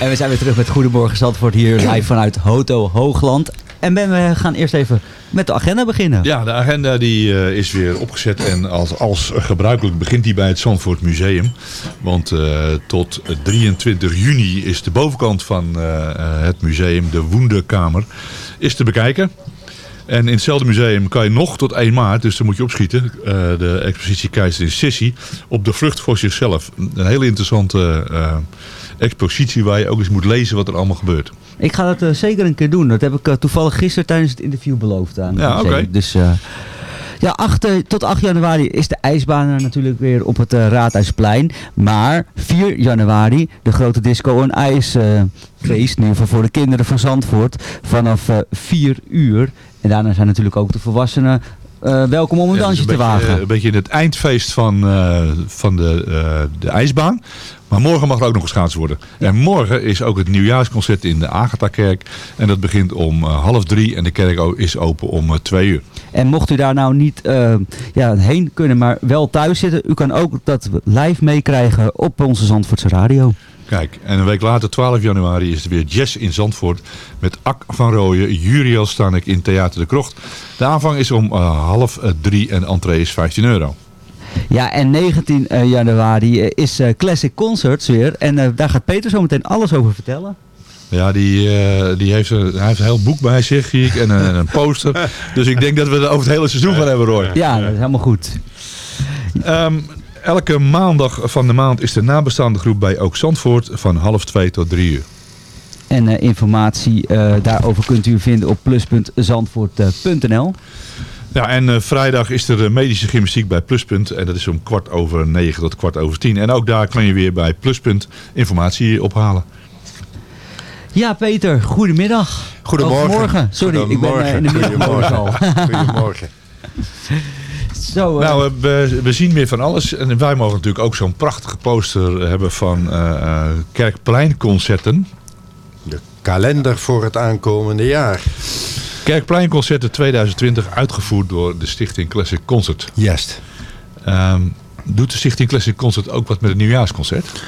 En we zijn weer terug met Goedemorgen Zandvoort hier live vanuit Hoto Hoogland. En Ben, we gaan eerst even met de agenda beginnen. Ja, de agenda die, eh, is weer opgezet en als, als gebruikelijk begint die bij het Zandvoort Museum. Want eh, tot 23 juni is de bovenkant van eh, het museum, de Woenderkamer, is te bekijken. En in hetzelfde museum kan je nog tot 1 maart, dus dan moet je opschieten, de expositie Keizer in Sissi, op de vlucht voor zichzelf. Een hele interessante expositie waar je ook eens moet lezen wat er allemaal gebeurt. Ik ga dat eh, zeker een keer doen. Dat heb ik eh, toevallig gisteren tijdens het interview beloofd aan. het Ja, oké. Dus eh, ja, 8, eh, tot 8 januari is de ijsbaan er natuurlijk weer op het eh, Raadhuisplein. Maar 4 januari de grote disco en ijsfeest, in ieder geval voor de kinderen van Zandvoort, vanaf eh 4 uur. En daarna zijn natuurlijk ook de volwassenen eh, welkom om een Ja, dansje dus te beetje, wagen. Een beetje het eindfeest van, eh, van de, eh, de ijsbaan. Maar morgen mag er ook nog geschaatst worden. En morgen is ook het nieuwjaarsconcert in de Agatha-kerk. En dat begint om eh, half drie en de kerk is open om eh, twee uur. En mocht u daar nou niet eh, ja, heen kunnen, maar wel thuis zitten, u kan ook dat live meekrijgen op onze Zandvoortse radio. Kijk, en een week later, 12 januari, is er weer jazz in Zandvoort. Met Ak van Rooyen, Juriel staan ik in Theater de Krocht. De aanvang is om half drie en entree is 15 euro. Ja, en 19 eh, januari eh, is eh, Classic Concerts weer. En eh, daar gaat Peter zo meteen alles over vertellen. Ja, die, eh, die heeft, een, hij heeft een heel boek bij zich, zie ik, en een, en een poster. Dus ik denk dat we er over het hele seizoen gaan hebben, Roy. Ja, dat is helemaal goed. Ehm, elke maandag van de maand is de nabestaande groep bij Ook Zandvoort van half twee tot drie uur. En eh, informatie eh, daarover kunt u vinden op plus.zandvoort.nl. Ja, en eh, vrijdag is er eh, medische gymnastiek bij Pluspunt. En dat is om kwart over negen tot kwart over tien. En ook daar kan je weer bij Pluspunt informatie ophalen. Ja, Peter, goedemiddag. Goedemorgen. Of morgen. Sorry, ik ben eh, in de middag al. Goedemorgen. Zo, Nou, we, we zien meer van alles. En wij mogen natuurlijk ook zo'n prachtige poster hebben van eh, eh, Kerkpleinconcerten. De kalender voor het aankomende jaar. Kerkpleinconcerten 2020 uitgevoerd door de Stichting Classic Concert. Juist. Ehm, doet de Stichting Classic Concert ook wat met het nieuwjaarsconcert?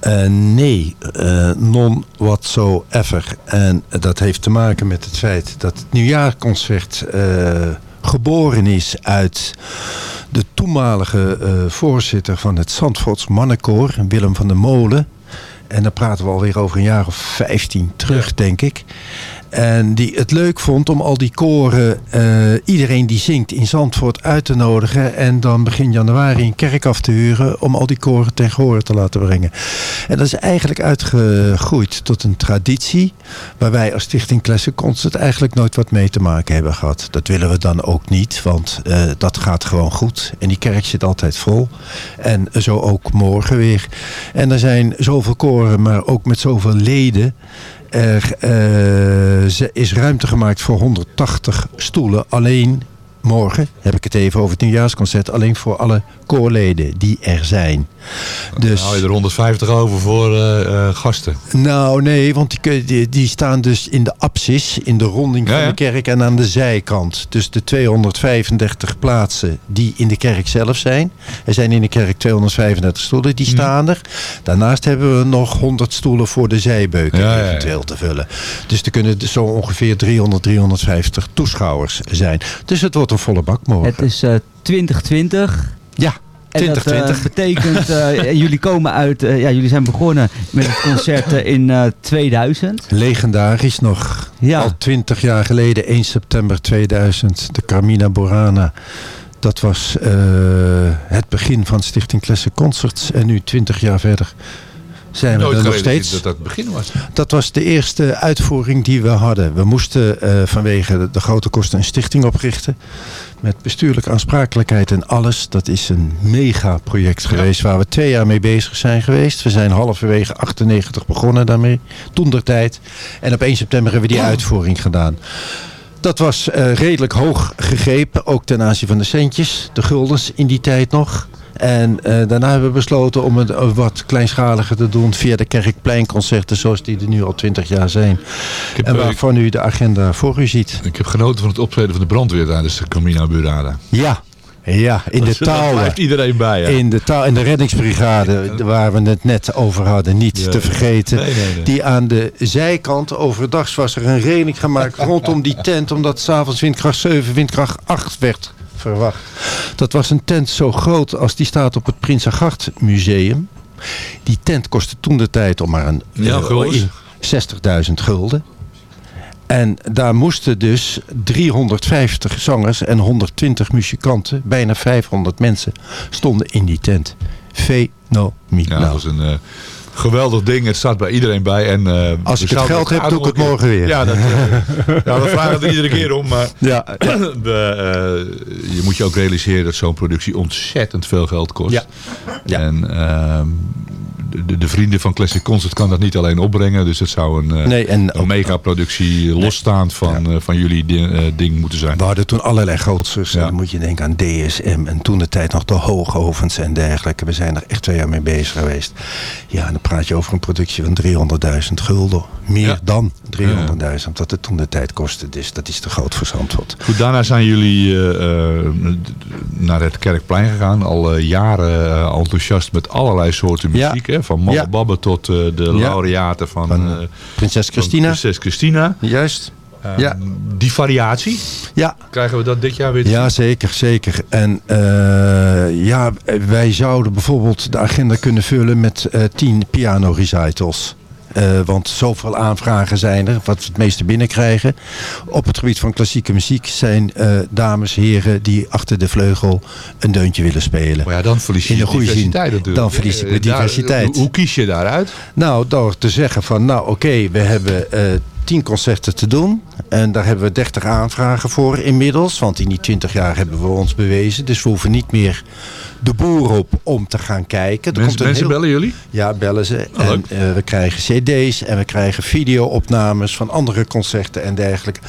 Eh, nee, eh, non whatsoever. En dat heeft te maken met het feit dat het nieuwjaarconcert eh, geboren is uit de toenmalige voorzitter van het Zandvoorts Mannenkoor, Willem van der Molen. En dan praten we alweer over een jaar of 15 terug, denk ik. En die het leuk vond om al die koren, eh, iedereen die zingt in Zandvoort uit te nodigen. En dan begin januari een kerk af te huren om al die koren ten gehore te laten brengen. En dat is eigenlijk uitgegroeid tot een traditie. Waar wij als Stichting Classic Concert eigenlijk nooit wat mee te maken hebben gehad. Dat willen we dan ook niet, want eh, dat gaat gewoon goed. En die kerk zit altijd vol. En zo ook morgen weer. En er zijn zoveel koren, maar ook met zoveel leden. Er eh, is ruimte gemaakt voor 180 stoelen. Alleen morgen heb ik het even over het nieuwjaarsconcert. Alleen voor alle koorleden die er zijn. Dus... Hou je er 150 over voor eh, eh, gasten. nou nee, want die, die, die staan dus in de apsis, in de ronding Ja, van ja. de kerk en aan de zijkant. Dus de 235 plaatsen die in de kerk zelf zijn. Er zijn in de kerk 235 stoelen, die staan er. Daarnaast hebben we nog 100 stoelen voor de zijbeuken Ja, ja, ja. eventueel te vullen. Dus er kunnen dus zo ongeveer 300, 350 toeschouwers zijn. Dus het wordt een volle bak morgen. het is eh 2020. Ja, En dat eh, 2020. betekent, eh, jullie komen uit, eh, ja, jullie zijn begonnen met het concert in eh 2000. Legendarisch nog. Ja. Al twintig jaar geleden, 1 september 2000, de Carmina Burana. Dat was het begin van Stichting Classic Concerts. En nu, twintig jaar verder, zijn we er nog steeds. dat dat het begin was. Dat was de eerste uitvoering die we hadden. We moesten eh, vanwege de, de grote kosten een stichting oprichten. Met bestuurlijke aansprakelijkheid en alles. Dat is een mega project geweest waar we twee jaar mee bezig zijn geweest. We zijn halverwege 98 begonnen daarmee. Toen der tijd. En op 1 september hebben we die uitvoering gedaan. Dat was eh, redelijk hoog gegrepen. Ook ten aanzien van de centjes. De guldens in die tijd nog. En eh, daarna hebben we besloten om het eh, wat kleinschaliger te doen via de Kerkpleinconcerten zoals die er nu al twintig jaar zijn. heb, en eh, waarvan u de agenda voor u ziet. Ik heb genoten van het optreden van de brandweer tijdens de Camina Burana. Ja, Ja, in de touwen. blijft iedereen bij. In de, touw, in de reddingsbrigade, waar we het net over hadden, niet Ja. te vergeten. Nee, nee, nee. Die aan de zijkant, overdags was er een reling gemaakt rondom die tent. Omdat s'avonds windkracht 7, windkracht 8 werd verwacht. Dat was een tent zo groot als die staat op het Prinsengracht Museum. Die tent kostte toen de tijd om maar een Ja, eh, guldens. 60.000 gulden. En daar moesten dus 350 zangers en 120 muzikanten, bijna 500 mensen, stonden in die tent. Fenomenaal. Ja, dat was een eh, geweldig ding. Het staat bij iedereen bij. En, eh, Als ik het geld heb, doe ik het morgen weer. Ja, dat, eh, ja, we vragen er iedere keer om. Maar Ja, we, eh, je moet je ook realiseren dat zo'n productie ontzettend veel geld kost. Ja. Ja. En ehm, de, de vrienden van Classic Concert kan dat niet alleen opbrengen. Dus het zou een, eh, Nee, en een megaproductie losstaand van, eh, van jullie di- eh, ding moeten zijn. We hadden toen allerlei grootsters. Ja. Dan moet je denken aan DSM en toen de tijd nog de hoogovens en dergelijke. We zijn er echt twee jaar mee bezig geweest. Ja, en dan praat je over een productie van 300.000 gulden. Meer Ja. dan 300.000, wat het toen de tijd kostte. Dus dat is te groot voor Zandvoort. Goed, daarna zijn jullie eh, eh, naar het Kerkplein gegaan. Al jaren enthousiast met allerlei soorten Ja. muziek. Hè? Van Malle Ja. Babbe tot eh, de laureaten van, Van, eh, Prinses van Christina. Prinses Christina. Juist. Eh, Ja. Die variatie, Ja, krijgen we dat dit jaar weer te Ja, zeker, zeker. En eh, ja, wij zouden bijvoorbeeld de agenda kunnen vullen met eh, tien piano recitals. Eh, want zoveel aanvragen zijn er, wat we het meeste binnenkrijgen. Op het gebied van klassieke muziek zijn eh, dames, heren die achter de vleugel een deuntje willen spelen. Maar ja, dan verlies je In je de goede zin. diversiteit natuurlijk. Dan verlies ik Eh, daar- diversiteit. hoe, hoe kies je daaruit? Nou, door te zeggen van, nou oké, we hebben tien concerten te doen. En daar hebben we 30 aanvragen voor inmiddels. Want in die 20 jaar hebben we ons bewezen. Dus we hoeven niet meer de boer op om te gaan kijken. Er Mensen, komt een mensen heel- bellen jullie? Ja, bellen ze. Oh, en eh, we krijgen cd's en we krijgen videoopnames van andere concerten en dergelijke.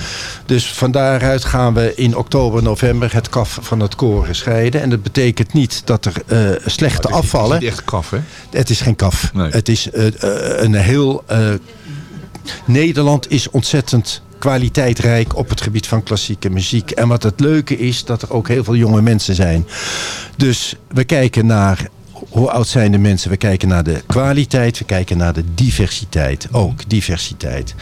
Dus van daaruit gaan we in oktober, november het kaf van het koren scheiden. En dat betekent niet dat er eh, slechte Het is afvallen... niet echt kaf, hè? Het is geen kaf. Nee. Het is eh, een heel... Nederland is ontzettend kwaliteitrijk op het gebied van klassieke muziek. En wat het leuke is, dat er ook heel veel jonge mensen zijn. Dus we kijken naar... Hoe oud zijn de mensen? We kijken naar de kwaliteit, we kijken naar de diversiteit. Ook diversiteit.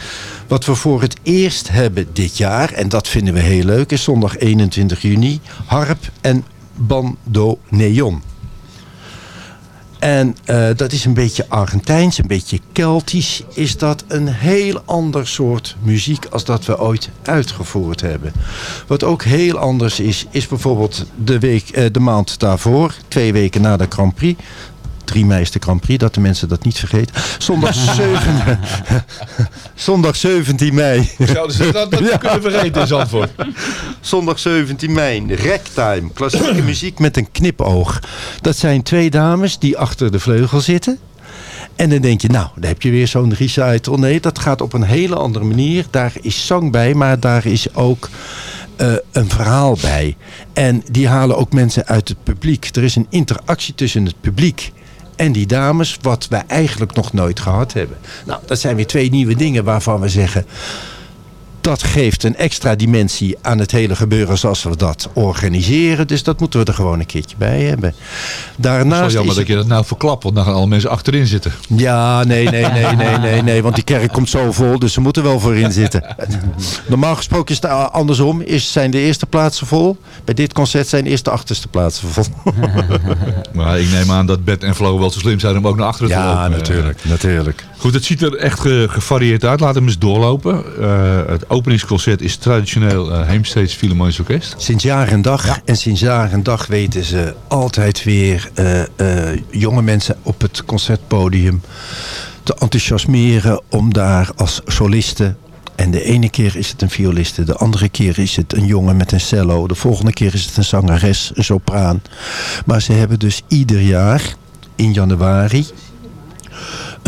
Wat we voor het eerst hebben dit jaar, en dat vinden we heel leuk, is zondag 21 juni, harp en bandoneon. En eh, dat is een beetje Argentijns, een beetje Keltisch. Is dat een heel ander soort muziek als dat we ooit uitgevoerd hebben. Wat ook heel anders is, is bijvoorbeeld de, week, eh, de maand daarvoor, twee weken na de Grand Prix. 3 mei is de Grand Prix, dat de mensen dat niet vergeten. Zondag, 7, zondag 17 mei. Zouden ze dat, dat Ja. kunnen vergeten in Zandvoort? Zondag 17 mei, Ragtime, klassieke muziek met een knipoog. Dat zijn twee dames die achter de vleugel zitten. En dan denk je, nou, daar heb je weer zo'n recital. Nee, dat gaat op een hele andere manier. Daar is zang bij, maar daar is ook eh, een verhaal bij. En die halen ook mensen uit het publiek. Er is een interactie tussen het publiek en die dames, wat wij eigenlijk nog nooit gehad hebben. Nou, dat zijn weer twee nieuwe dingen waarvan we zeggen dat geeft een extra dimensie aan het hele gebeuren zoals we dat organiseren. Dus dat moeten we er gewoon een keertje bij hebben. Het is Daarnaast wel jammer is dat je dat nou verklapt, want dan gaan alle mensen achterin zitten. ja, nee, nee, nee, nee, nee, nee. Want die kerk komt zo vol, dus ze moeten wel voorin zitten. Normaal gesproken is het andersom. Is, zijn de eerste plaatsen vol. Bij dit concert zijn eerst de achterste plaatsen vol. Maar ik neem aan dat Bed en Flow wel zo slim zijn om ook naar achteren te lopen. Ja, natuurlijk, natuurlijk. Goed, het ziet er echt ge- gevarieerd uit. Laten we eens doorlopen. Eh, het openingsconcert is traditioneel eh Heemsteeds Philharmonisch Orkest. Sinds jaar en dag. En sinds jaar en dag weten ze altijd weer eh, eh, jonge mensen op het concertpodium te enthousiasmeren om daar als soliste. En de ene keer is het een violiste, de andere keer is het een jongen met een cello, de volgende keer is het een zangeres, een sopraan. Maar ze hebben dus ieder jaar in januari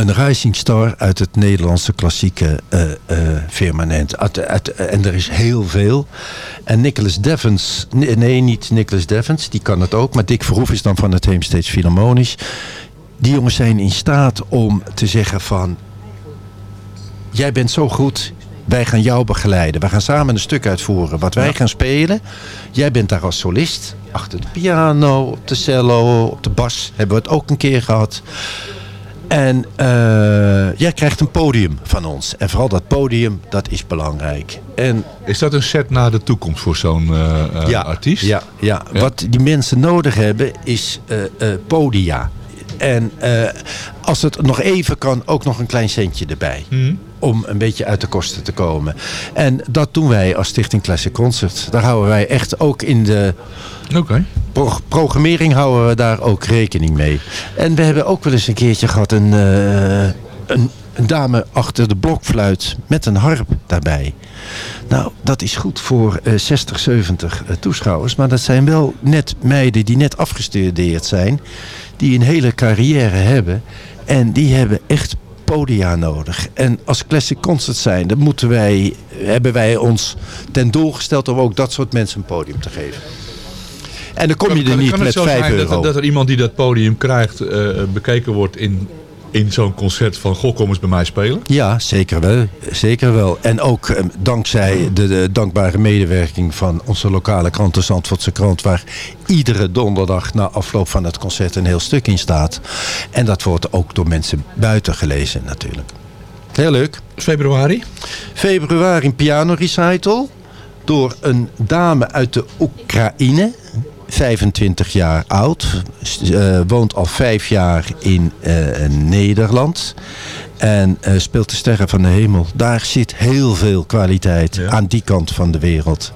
een rising star uit het Nederlandse klassieke eh, eh, firmament. Uit, uit- en er is heel veel. En Nicholas Devens, nee, nee, niet Nicholas Devens, die kan het ook. Maar Dick Verhoef is dan van het Heemsteeds Philharmonisch. Die jongens zijn in staat om te zeggen van... Jij bent zo goed, Wij gaan jou begeleiden. We gaan samen een stuk uitvoeren. Wat wij gaan spelen. Jij bent daar als solist. Achter de piano, op de cello, op de bas. Hebben we het ook een keer gehad. En eh, jij krijgt een podium van ons. En vooral dat podium, dat is belangrijk. En Is dat een set naar de toekomst voor zo'n eh, eh, artiest? ja, ja, wat die mensen nodig hebben is podia. En als het nog even kan, ook nog een klein centje erbij. Mhm. Om een beetje uit de kosten te komen. En dat doen wij als Stichting Classic Concert. Daar houden wij echt ook in de pro- programmering houden we daar ook rekening mee. En we hebben ook wel eens een keertje gehad een, eh, een, een dame achter de blokfluit met een harp daarbij. Nou, dat is goed voor eh, 60, 70 eh, toeschouwers. Maar dat zijn wel net meiden die net afgestudeerd zijn. Die een hele carrière hebben. En die hebben echt podia nodig. En als Classic Concert zijn, dan moeten wij, hebben wij ons ten doel gesteld om ook dat soort mensen een podium te geven. En dan kom je er niet met zo 5 zijn euro. Dat, er- dat er iemand die dat podium krijgt, eh, bekeken wordt in, in zo'n concert van... Goh, kom eens bij mij spelen. Ja, zeker wel. Zeker wel. En ook eh, dankzij de, de dankbare medewerking van onze lokale krant, de Zandvoortse krant, waar iedere donderdag na afloop van het concert een heel stuk in staat. En dat wordt ook door mensen buiten gelezen natuurlijk. Heel leuk. Februari? Februari een piano recital door een dame uit de Oekraïne. 25 jaar oud. Eh, woont al vijf jaar in eh, Nederland. En eh, speelt de sterren van de hemel. Daar zit heel veel kwaliteit aan die kant van de wereld.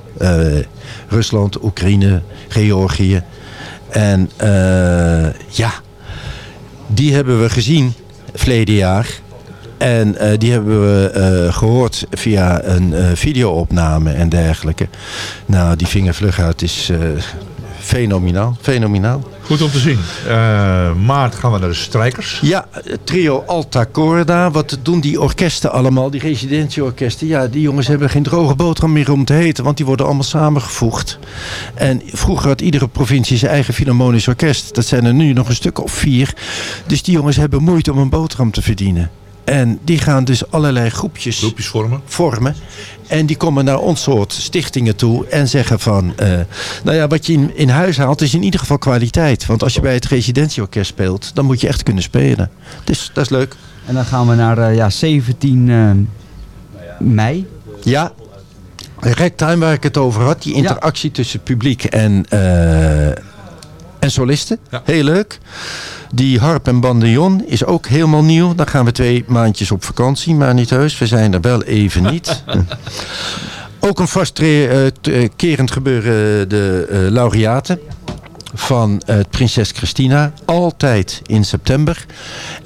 Rusland, Oekraïne, Georgië. En ja, die hebben we gezien verleden jaar. En die hebben we eh, gehoord via een videoopname en dergelijke. Nou, die vingervlug uit is fenomenaal. Fenomenaal. Goed om te zien. Eh, maart gaan we naar de strijkers. Ja, trio Alta Corda. Wat doen die orkesten allemaal? Die residentieorkesten. Ja, die jongens hebben geen droge boterham meer om te heten. Want die worden allemaal samengevoegd. En vroeger had iedere provincie zijn eigen filharmonisch orkest. Dat zijn er nu nog een stuk of vier. Dus die jongens hebben moeite om een boterham te verdienen. En die gaan dus allerlei groepjes, Groepjes vormen. vormen. En die komen naar ons soort stichtingen toe en zeggen van... eh, nou ja, wat je in, in huis haalt is in ieder geval kwaliteit. Want als je bij het residentieorkest speelt, dan moet je echt kunnen spelen. Dus dat is leuk. En dan gaan we naar eh, ja, 17 eh, mei. Ja, Ragtime waar ik het over had. Die interactie tussen publiek en, eh, en solisten. Heel leuk. Die harp en bandeon is ook helemaal nieuw. Dan gaan we twee maandjes op vakantie, maar niet heus. We zijn er wel even niet. ook een vast eh, eh, kerend gebeuren de eh, laureaten van eh, Prinses Christina. Altijd in september.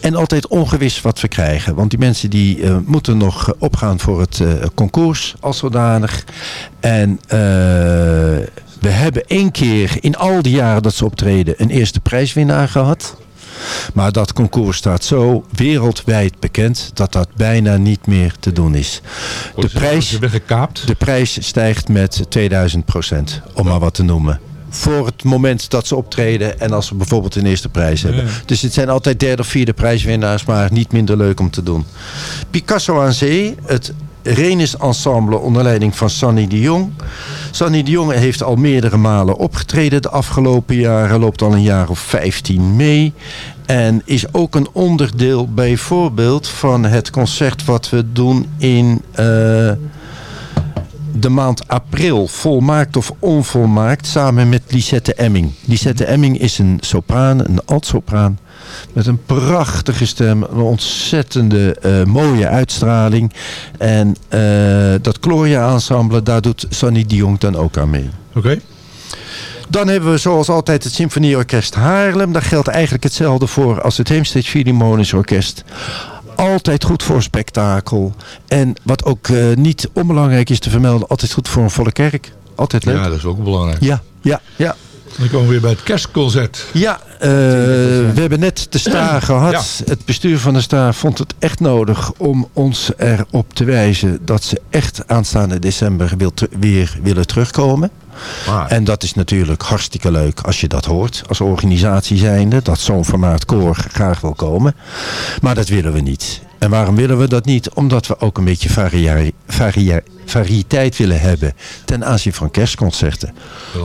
En altijd ongewis wat we krijgen. Want die mensen die eh, moeten nog eh, opgaan voor het eh, concours als zodanig. En eh, we hebben één keer in al die jaren dat ze optreden een eerste prijswinnaar gehad. Maar dat concours staat zo wereldwijd bekend dat dat bijna niet meer te doen is. De ze- wordt prijs, ze de prijs stijgt met 2000 procent, om maar wat te noemen. Voor het moment dat ze optreden en als we bijvoorbeeld een eerste prijs hebben. Ja. Dus het zijn altijd derde of vierde prijswinnaars, maar niet minder leuk om te doen. Picasso aan Zee, het Renis Ensemble onder leiding van Sanny de Jong. Sanny de Jong heeft al meerdere malen opgetreden de afgelopen jaren. Loopt al een jaar of 15 mee. En is ook een onderdeel bijvoorbeeld van het concert wat we doen in... eh, de maand april, volmaakt of onvolmaakt, samen met Lisette Emming. Lisette Emming is een sopraan, een altsopraan, met een prachtige stem, een ontzettende eh, mooie uitstraling. En eh, dat Gloria-ensemble, daar doet Sonny de Jong dan ook aan mee. Oké. Dan hebben we zoals altijd het Symfonieorkest Haarlem. Daar geldt eigenlijk hetzelfde voor als het Heemsteeds Philharmonisch Orkest. Altijd goed voor spektakel. En wat ook eh, niet onbelangrijk is te vermelden, altijd goed voor een volle kerk. Altijd leuk. Ja, dat is ook belangrijk. Ja, ja, ja. Dan komen we weer bij het kerstconcert. Ja, eh, we hebben net de STA gehad. Het bestuur van de STA vond het echt nodig om ons erop te wijzen dat ze echt aanstaande december wil weer willen terugkomen. En dat is natuurlijk hartstikke leuk als je dat hoort. Als organisatie zijnde, dat zo'n formaat koor graag wil komen. Maar dat willen we niet. En waarom willen we dat niet? Omdat we ook een beetje varia- varia- variëteit willen hebben ten aanzien van kerstconcerten.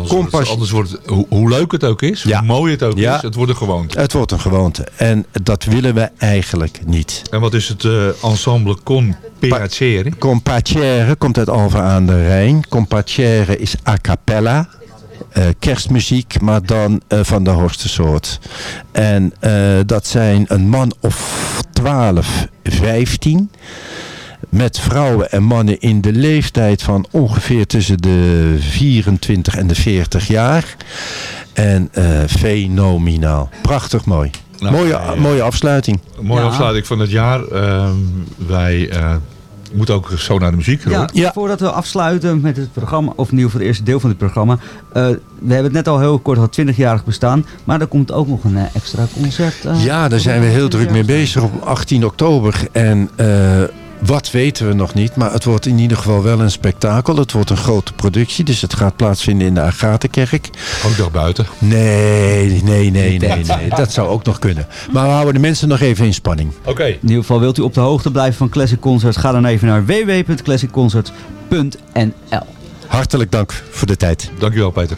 Kompas- anders wordt het, hoe, hoe leuk het ook is, hoe mooi het ook Ja. is, het wordt een gewoonte. Het wordt een gewoonte. En dat willen we eigenlijk niet. En wat is het eh, ensemble Con Piacere? Compacere komt uit Alphen aan de Rijn. Compacere is a cappella. Eh, kerstmuziek, maar dan eh, van de hoogste soort. En eh, dat zijn een man of 12, 15. Met vrouwen en mannen in de leeftijd van ongeveer tussen de 24 en de 40 jaar. En eh, fenomenaal. Prachtig mooi. Nou, mooie, mooie afsluiting. Mooie Ja. afsluiting van het jaar. Ehm, wij moeten ook zo naar de muziek. Ja, voordat we afsluiten met het programma, of in ieder geval het eerste deel van dit programma. eh, we hebben het net al heel kort, al 20-jarig bestaan. Maar er komt ook nog een eh, extra concert. eh, Ja, daar zijn we heel druk mee bezig op 18 oktober. En eh, wat weten we nog niet, maar het wordt in ieder geval wel een spektakel. Het wordt een grote productie, dus het gaat plaatsvinden in de Agatenkerk. Ook nog buiten. Nee, nee, nee, nee, nee. Dat zou ook nog kunnen. Maar we houden de mensen nog even in spanning. Oké. In ieder geval wilt u op de hoogte blijven van Classic Concerts. Ga dan even naar www.classicconcerts.nl Hartelijk dank voor de tijd. Dankjewel Peter.